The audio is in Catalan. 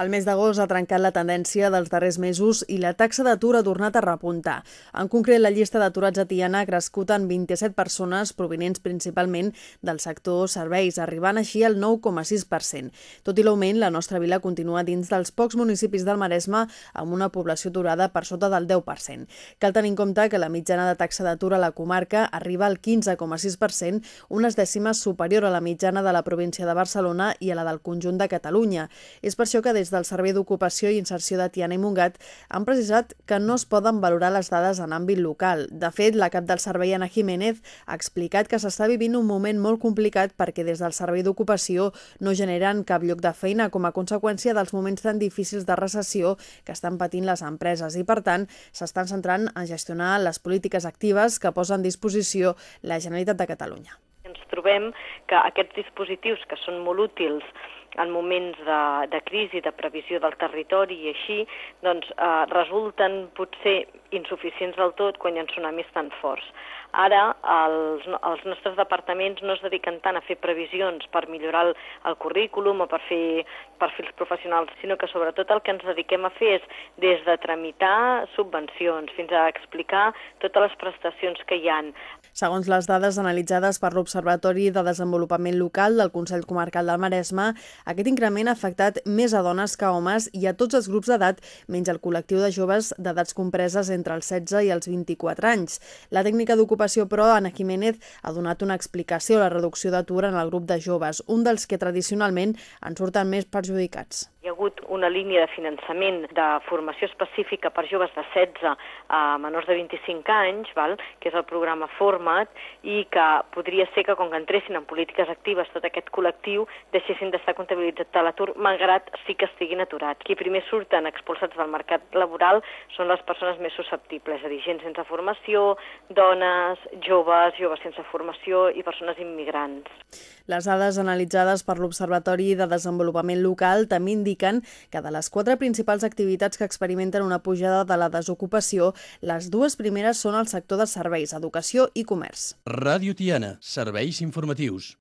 El mes d'agost ha trencat la tendència dels darrers mesos i la taxa d'atur ha tornat a repuntar. En concret, la llista d'aturats a Tiana ha crescut en 27 persones provinents principalment del sector serveis, arribant així al 9,6%. Tot i l'augment, la nostra vila continua dins dels pocs municipis del Maresme amb una població aturada per sota del 10%. Cal tenir en compte que la mitjana de taxa d'atur a la comarca arriba al 15,6%, unes dècimes superior a la mitjana de la província de Barcelona i a la del conjunt de Catalunya. És per això que des del Servei d'Ocupació i Inserció de Tiana i Montgat han precisat que no es poden valorar les dades en àmbit local. De fet, la cap del servei, Ana Jiménez, ha explicat que s'està vivint un moment molt complicat perquè des del Servei d'Ocupació no generen cap lloc de feina com a conseqüència dels moments tan difícils de recessió que estan patint les empreses i, per tant, s'estan centrant en gestionar les polítiques actives que posa en disposició la Generalitat de Catalunya. Trobem que aquests dispositius, que són molt útils en moments de, de crisi, de previsió del territori i així, doncs eh, resulten potser insuficients del tot quan hi ha tsunamis tan forts. Ara els, els nostres departaments no es dediquen tant a fer previsions per millorar el, el currículum o per fer perfils professionals, sinó que sobretot el que ens dediquem a fer és des de tramitar subvencions fins a explicar totes les prestacions que hi han. Segons les dades analitzades per l'Observatori de Desenvolupament Local del Consell Comarcal del Maresme, aquest increment ha afectat més a dones que a homes i a tots els grups d'edat, menys el col·lectiu de joves d'edats compreses entre els 16 i els 24 anys. La tècnica d'ocupació, però, Ana Jiménez, ha donat una explicació a la reducció d'atur en el grup de joves, un dels que tradicionalment en surten més perjudicats. Hagut una línia de finançament de formació específica per joves de 16 a menors de 25 anys, val? que és el programa Format, i que podria ser que quan entressin en polítiques actives tot aquest col·lectiu deixessin d'estar comptabilitzats a l'atur, malgrat sí que estiguin aturats. Qui primer surten expulsats del mercat laboral són les persones més susceptibles, és a dir, gent sense formació, dones, joves, joves sense formació i persones immigrants. Les dades analitzades per l'Observatori de Desenvolupament Local també indiquen que de les quatre principals activitats que experimenten una pujada de la desocupació, les dues primeres són el sector de serveis, educació i comerç. Ràdio Tiana, serveis informatius.